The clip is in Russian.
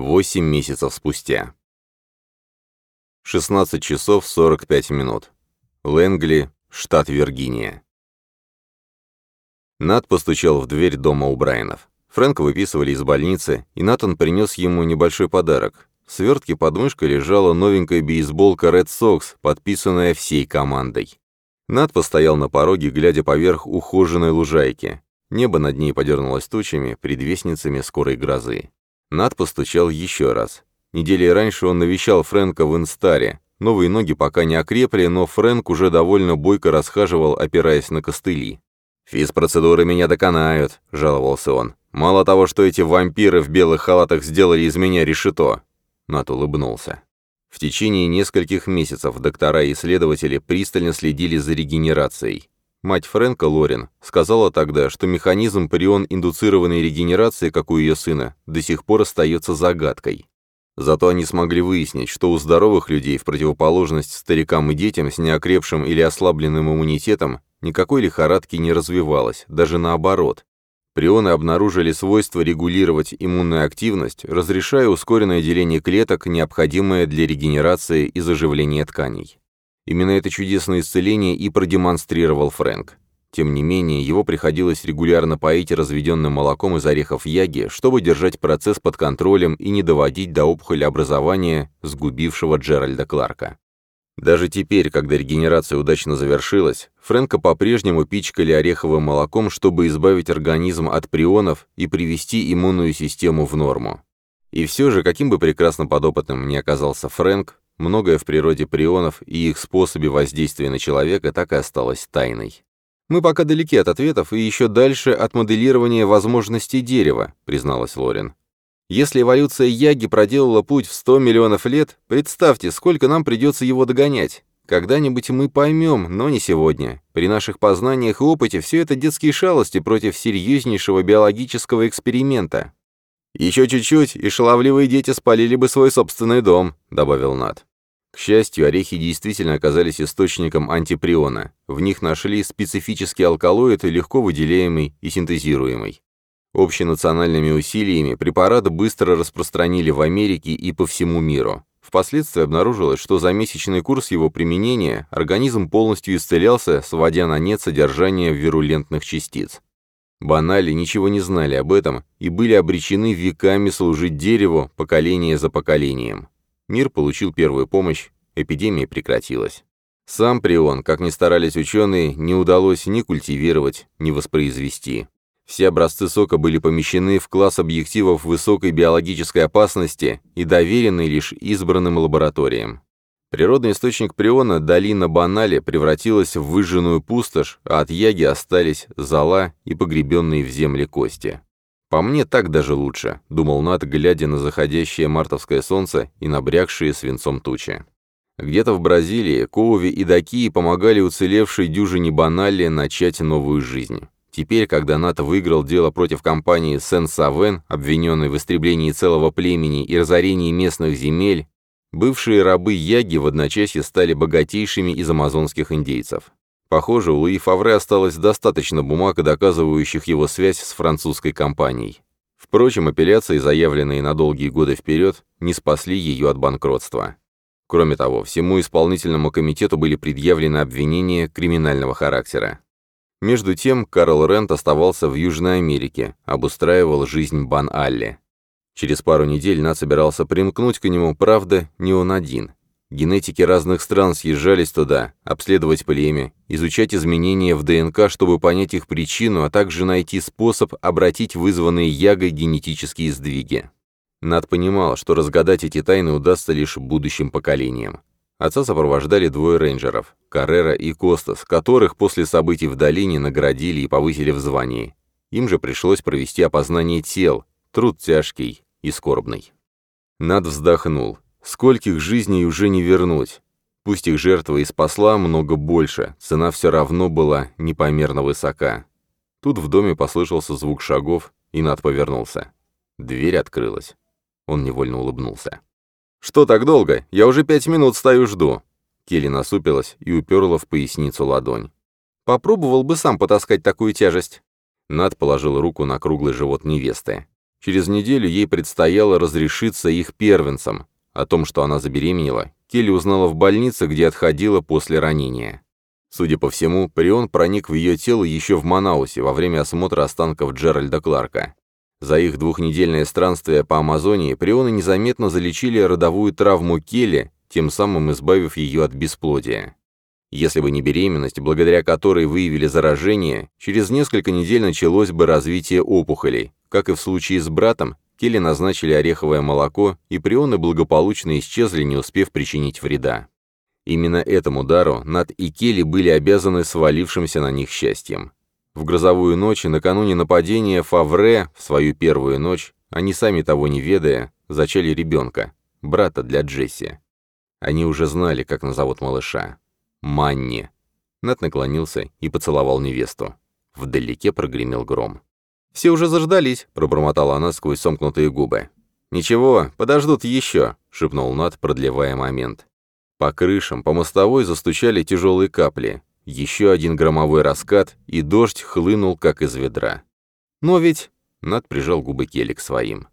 Восемь месяцев спустя. 16 часов 45 минут. Лэнгли, штат Виргиния. Нат постучал в дверь дома у Брайанов. Фрэнка выписывали из больницы, и Натан принес ему небольшой подарок. В свертке под мышкой лежала новенькая бейсболка Red Sox, подписанная всей командой. Нат постоял на пороге, глядя поверх ухоженной лужайки. Небо над ней подернулось тучами, предвестницами скорой грозы. Нат постучал еще раз. Недели раньше он навещал Фрэнка в Инстаре. Новые ноги пока не окрепли, но Фрэнк уже довольно бойко расхаживал, опираясь на костыли. «Физпроцедуры меня доконают», — жаловался он. «Мало того, что эти вампиры в белых халатах сделали из меня решето». Нат улыбнулся. В течение нескольких месяцев доктора и исследователи пристально следили за регенерацией. Мать Фрэнка, Лорин, сказала тогда, что механизм прион-индуцированной регенерации, как у ее сына, до сих пор остается загадкой. Зато они смогли выяснить, что у здоровых людей, в противоположность старикам и детям с неокрепшим или ослабленным иммунитетом, никакой лихорадки не развивалось, даже наоборот. Прионы обнаружили свойство регулировать иммунную активность, разрешая ускоренное деление клеток, необходимое для регенерации и заживления тканей. Именно это чудесное исцеление и продемонстрировал Фрэнк. Тем не менее, его приходилось регулярно поить разведенным молоком из орехов яги, чтобы держать процесс под контролем и не доводить до образования сгубившего Джеральда Кларка. Даже теперь, когда регенерация удачно завершилась, Фрэнка по-прежнему пичкали ореховым молоком, чтобы избавить организм от прионов и привести иммунную систему в норму. И все же, каким бы прекрасно подопытным ни оказался Фрэнк, многое в природе прионов и их способе воздействия на человека так и осталось тайной. «Мы пока далеки от ответов и еще дальше от моделирования возможностей дерева», призналась Лорин. Если эволюция Яги проделала путь в 100 миллионов лет, представьте, сколько нам придется его догонять. Когда-нибудь мы поймем, но не сегодня. При наших познаниях и опыте все это детские шалости против серьезнейшего биологического эксперимента. «Еще чуть-чуть, и шаловливые дети спалили бы свой собственный дом», — добавил Над. К счастью, орехи действительно оказались источником антиприона. В них нашли специфический алкалоид, легко выделяемый и синтезируемый. Общенациональными усилиями препарат быстро распространили в Америке и по всему миру. Впоследствии обнаружилось, что за месячный курс его применения организм полностью исцелялся, сводя на нет содержание вирулентных частиц. Банали ничего не знали об этом и были обречены веками служить дереву, поколение за поколением. Мир получил первую помощь, эпидемия прекратилась. Сам прион, как ни старались ученые, не удалось ни культивировать, ни воспроизвести. Все образцы сока были помещены в класс объективов высокой биологической опасности и доверены лишь избранным лабораториям. Природный источник приона, долина Банали, превратилась в выжженную пустошь, а от яги остались зола и погребенные в земле кости. «По мне так даже лучше», — думал Нат, глядя на заходящее мартовское солнце и набрякшие свинцом тучи. Где-то в Бразилии Коуви и Дакии помогали уцелевшей дюжине Банали начать новую жизнь. Теперь, когда НАТО выиграл дело против компании Сен-Савен, обвиненной в истреблении целого племени и разорении местных земель, бывшие рабы Яги в одночасье стали богатейшими из амазонских индейцев. Похоже, у Луи Фавре осталось достаточно бумаг, доказывающих его связь с французской компанией. Впрочем, апелляции, заявленные на долгие годы вперед, не спасли ее от банкротства. Кроме того, всему исполнительному комитету были предъявлены обвинения криминального характера. Между тем, Карл Рент оставался в Южной Америке, обустраивал жизнь Бан-Алли. Через пару недель Над собирался примкнуть к нему, правда, не он один. Генетики разных стран съезжались туда, обследовать племя, изучать изменения в ДНК, чтобы понять их причину, а также найти способ обратить вызванные ягой генетические сдвиги. Над понимал, что разгадать эти тайны удастся лишь будущим поколениям. Отца сопровождали двое рейнджеров, Каррера и Костас, которых после событий в долине наградили и повысили в звании. Им же пришлось провести опознание тел, труд тяжкий и скорбный. Над вздохнул. Скольких жизней уже не вернуть. Пусть их жертва и спасла много больше, цена все равно была непомерно высока. Тут в доме послышался звук шагов, и Над повернулся. Дверь открылась. Он невольно улыбнулся. «Что так долго? Я уже пять минут стою жду». Келли насупилась и уперла в поясницу ладонь. «Попробовал бы сам потаскать такую тяжесть». Над положил руку на круглый живот невесты. Через неделю ей предстояло разрешиться их первенцем. О том, что она забеременела, Келли узнала в больнице, где отходила после ранения. Судя по всему, Прион проник в ее тело еще в Манаусе во время осмотра останков Джеральда Кларка. За их двухнедельное странствие по Амазонии прионы незаметно залечили родовую травму Келли, тем самым избавив ее от бесплодия. Если бы не беременность, благодаря которой выявили заражение, через несколько недель началось бы развитие опухолей. Как и в случае с братом, Келли назначили ореховое молоко, и прионы благополучно исчезли, не успев причинить вреда. Именно этому дару Над и Келли были обязаны свалившимся на них счастьем. В грозовую ночь, накануне нападения Фавре, в свою первую ночь, они сами того не ведая, зачали ребенка, брата для Джесси. Они уже знали, как назовут малыша. Манни. Нат наклонился и поцеловал невесту. Вдалеке прогремел гром. «Все уже заждались», — пробормотала она сквозь сомкнутые губы. «Ничего, подождут еще», — шепнул Нат, продлевая момент. По крышам, по мостовой застучали тяжелые капли. Еще один громовой раскат, и дождь хлынул, как из ведра. «Но ведь...» — Над прижал губы Келли к своим.